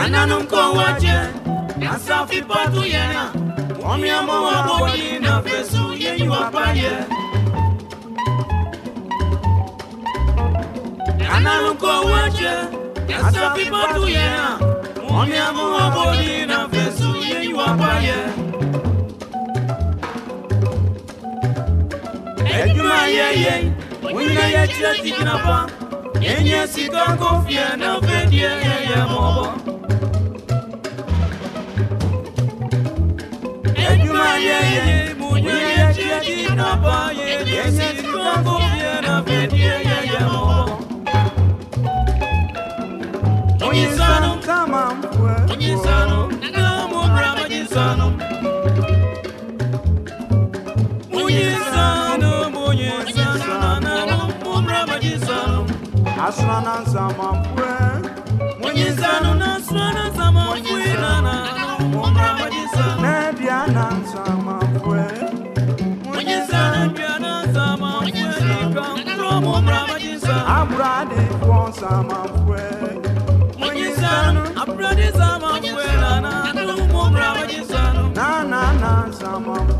Ananum ko asafi patu yena omiamo wabodi na fesu yenyi wapaye analuko wache asafi patu yena omiamo wabodi na fesu yenyi wapaye ejuma yeye wina yechira tikinapa yenye sikankofia na vedie kofie na fedie ye ye mobo Onyisano Kama mkwe Onyisano Na Asra na kwa nsama mkwe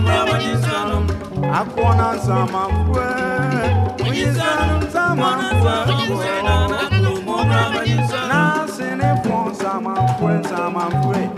sini kwa nsama mkwe. Nsama mkwe. Nsama mkwe Nsama mkwe